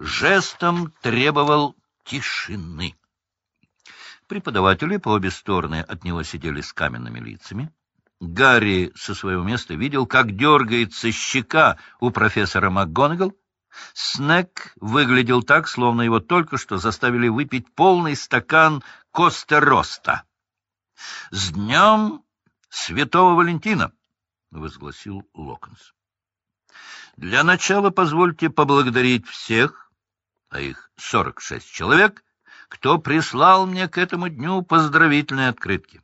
жестом требовал тишины. Преподаватели по обе стороны от него сидели с каменными лицами. Гарри со своего места видел, как дергается щека у профессора МакГонагал. Снег выглядел так, словно его только что заставили выпить полный стакан Костероста. — С днем Святого Валентина! — возгласил Локонс. — Для начала позвольте поблагодарить всех, а их сорок шесть человек — кто прислал мне к этому дню поздравительные открытки.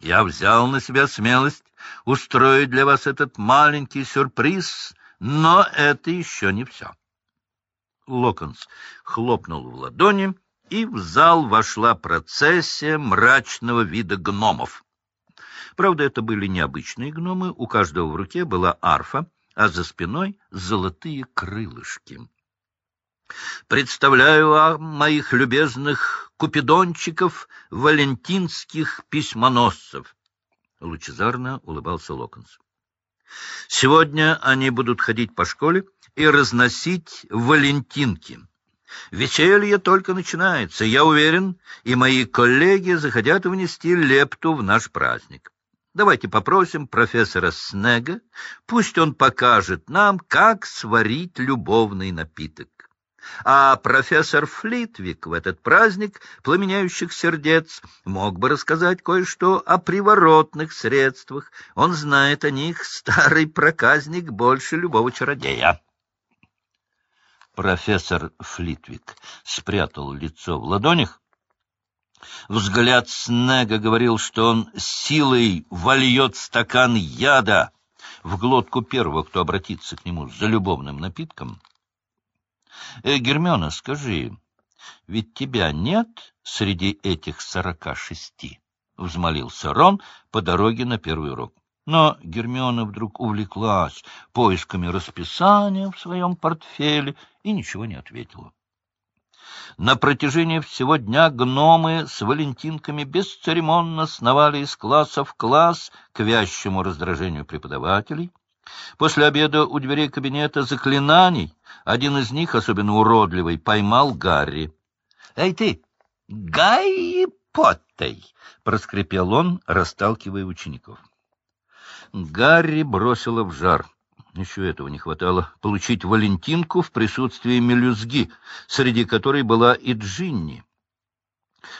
Я взял на себя смелость устроить для вас этот маленький сюрприз, но это еще не все. Локонс хлопнул в ладони, и в зал вошла процессия мрачного вида гномов. Правда, это были необычные гномы, у каждого в руке была арфа, а за спиной — золотые крылышки. Представляю вам моих любезных купидончиков, валентинских письмоносцев. Лучезарно улыбался Локонс. Сегодня они будут ходить по школе и разносить валентинки. Веселье только начинается, я уверен, и мои коллеги захотят внести лепту в наш праздник. Давайте попросим профессора Снега, пусть он покажет нам, как сварить любовный напиток а профессор Флитвик в этот праздник пламеняющих сердец мог бы рассказать кое-что о приворотных средствах. Он знает о них, старый проказник, больше любого чародея. Профессор Флитвик спрятал лицо в ладонях. Взгляд Снега говорил, что он силой вольет стакан яда в глотку первого, кто обратится к нему за любовным напитком — Э, Гермиона, скажи, ведь тебя нет среди этих сорока шести? — взмолился Рон по дороге на первый урок. Но Гермиона вдруг увлеклась поисками расписания в своем портфеле и ничего не ответила. На протяжении всего дня гномы с валентинками бесцеремонно сновали из класса в класс к вящему раздражению преподавателей. После обеда у дверей кабинета заклинаний один из них, особенно уродливый, поймал Гарри. — Эй ты, Гай Поттей! — проскрипел он, расталкивая учеников. Гарри бросила в жар. Еще этого не хватало — получить Валентинку в присутствии мелюзги, среди которой была и Джинни.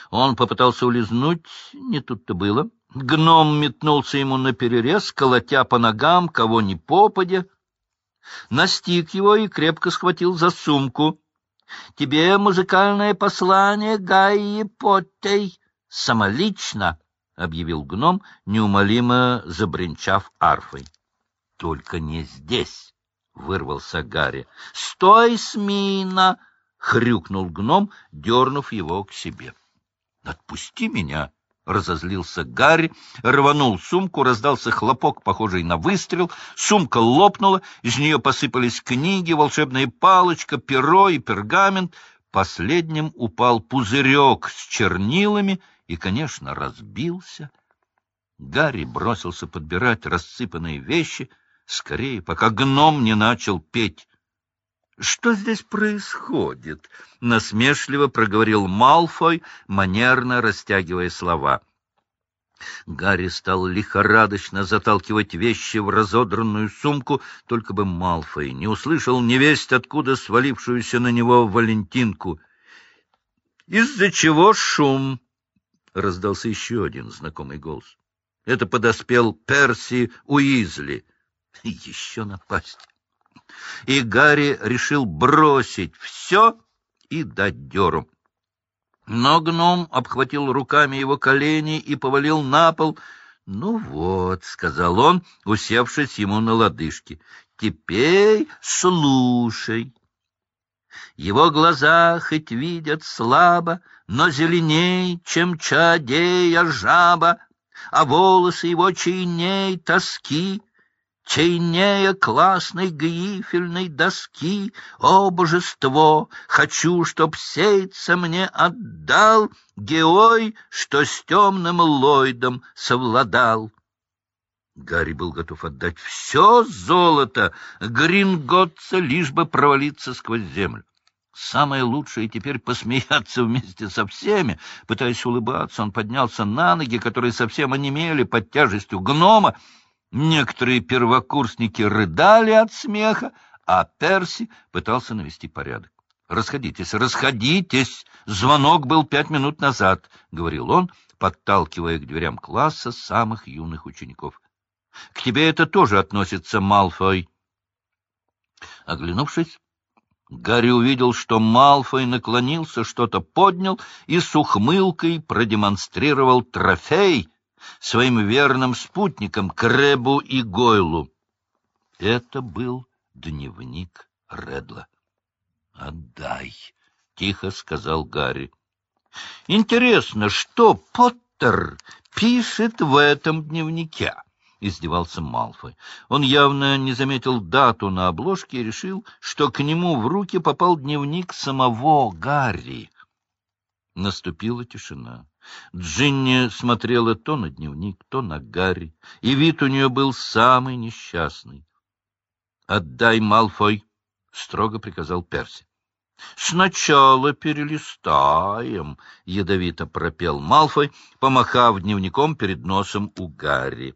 Он попытался улизнуть, не тут-то было. Гном метнулся ему на перерез, колотя по ногам, кого ни попадя. Настиг его и крепко схватил за сумку. — Тебе музыкальное послание, Гайи Поттей, самолично, — объявил гном, неумолимо забринчав арфой. — Только не здесь, — вырвался Гарри. — Стой, Смина! — хрюкнул гном, дернув его к себе. — Отпусти меня! — Разозлился Гарри, рванул сумку, раздался хлопок, похожий на выстрел, сумка лопнула, из нее посыпались книги, волшебная палочка, перо и пергамент. Последним упал пузырек с чернилами и, конечно, разбился. Гарри бросился подбирать рассыпанные вещи, скорее, пока гном не начал петь. — Что здесь происходит? — насмешливо проговорил Малфой, манерно растягивая слова. Гарри стал лихорадочно заталкивать вещи в разодранную сумку, только бы Малфой не услышал невесть, откуда свалившуюся на него Валентинку. — Из-за чего шум? — раздался еще один знакомый голос. Это подоспел Перси Уизли. Еще напасть и Гарри решил бросить все и дать дёру. Но гном обхватил руками его колени и повалил на пол. — Ну вот, — сказал он, усевшись ему на лодыжки, — теперь слушай. Его глаза хоть видят слабо, но зеленей, чем чадея жаба, а волосы его чайней тоски, Чайнее классной грифельной доски, О, божество, хочу, чтоб сеется мне отдал Геой, что с темным Ллойдом совладал. Гарри был готов отдать все золото Гринготца, лишь бы провалиться сквозь землю. Самое лучшее теперь посмеяться вместе со всеми. Пытаясь улыбаться, он поднялся на ноги, которые совсем онемели под тяжестью гнома. Некоторые первокурсники рыдали от смеха, а Перси пытался навести порядок. «Расходитесь, расходитесь! Звонок был пять минут назад», — говорил он, подталкивая к дверям класса самых юных учеников. «К тебе это тоже относится, Малфой». Оглянувшись, Гарри увидел, что Малфой наклонился, что-то поднял и с ухмылкой продемонстрировал трофей своим верным спутникам Кребу и Гойлу. Это был дневник Редла. «Отдай», — тихо сказал Гарри. «Интересно, что Поттер пишет в этом дневнике?» — издевался Малфой. Он явно не заметил дату на обложке и решил, что к нему в руки попал дневник самого Гарри. Наступила тишина. Джинни смотрела то на дневник, то на Гарри, и вид у нее был самый несчастный. — Отдай, Малфой! — строго приказал Перси. — Сначала перелистаем, — ядовито пропел Малфой, помахав дневником перед носом у Гарри.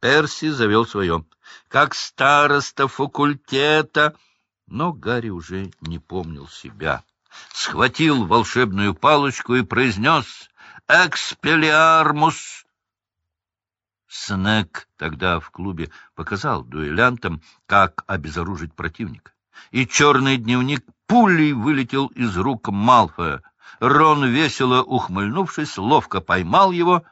Перси завел свое. — Как староста факультета! Но Гарри уже не помнил себя. Схватил волшебную палочку и произнес «Экспелиармус!» Снег тогда в клубе показал дуэлянтам, как обезоружить противника. И черный дневник пулей вылетел из рук Малфоя. Рон, весело ухмыльнувшись, ловко поймал его.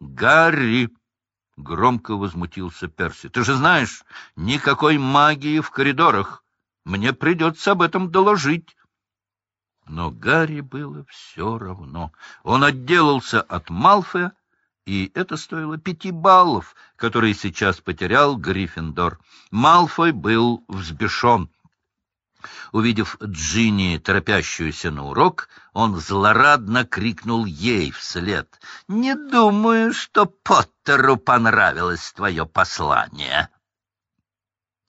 «Гарри!» — громко возмутился Перси. — Ты же знаешь, никакой магии в коридорах. Мне придется об этом доложить. Но Гарри было все равно. Он отделался от Малфоя, и это стоило пяти баллов, которые сейчас потерял Гриффиндор. Малфой был взбешен. Увидев Джинни, торопящуюся на урок, он злорадно крикнул ей вслед. — Не думаю, что Поттеру понравилось твое послание.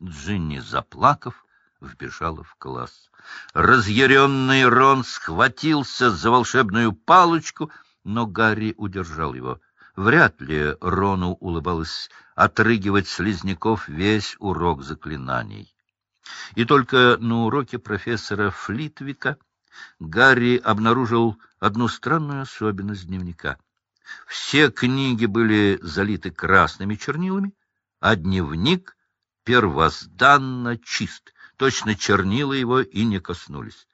Джинни, заплакав, вбежала в класс. Разъяренный Рон схватился за волшебную палочку, но Гарри удержал его. Вряд ли Рону улыбалось отрыгивать слизняков весь урок заклинаний. И только на уроке профессора Флитвика Гарри обнаружил одну странную особенность дневника. Все книги были залиты красными чернилами, а дневник первозданно чист, точно чернила его и не коснулись.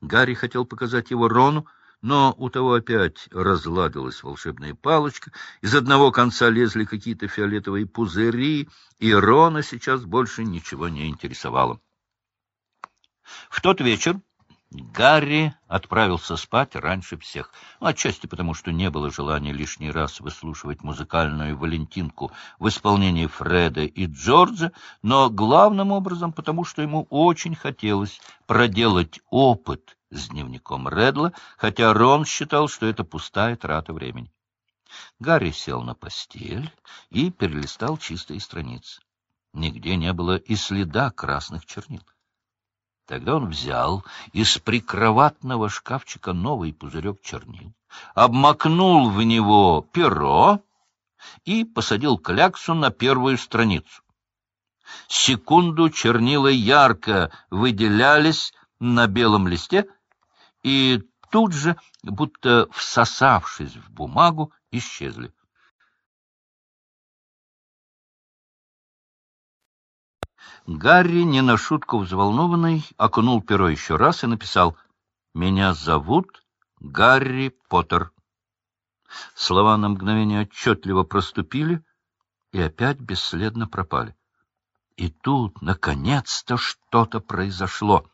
Гарри хотел показать его Рону, но у того опять разладилась волшебная палочка, из одного конца лезли какие-то фиолетовые пузыри, и Рона сейчас больше ничего не интересовало. В тот вечер Гарри отправился спать раньше всех, ну, отчасти потому, что не было желания лишний раз выслушивать музыкальную «Валентинку» в исполнении Фреда и Джорджа, но главным образом потому, что ему очень хотелось проделать опыт с дневником Редла, хотя Рон считал, что это пустая трата времени. Гарри сел на постель и перелистал чистые страницы. Нигде не было и следа красных чернил. Тогда он взял из прикроватного шкафчика новый пузырек чернил, обмакнул в него перо и посадил кляксу на первую страницу. Секунду чернила ярко выделялись на белом листе, и тут же, будто всосавшись в бумагу, исчезли. Гарри, не на шутку взволнованный, окунул перо еще раз и написал «Меня зовут Гарри Поттер». Слова на мгновение отчетливо проступили и опять бесследно пропали. И тут, наконец-то, что-то произошло.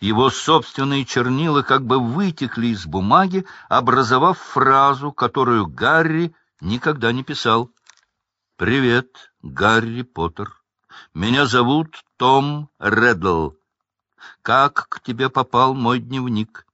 Его собственные чернила как бы вытекли из бумаги, образовав фразу, которую Гарри никогда не писал. «Привет, Гарри Поттер. Меня зовут Том Реддл. Как к тебе попал мой дневник?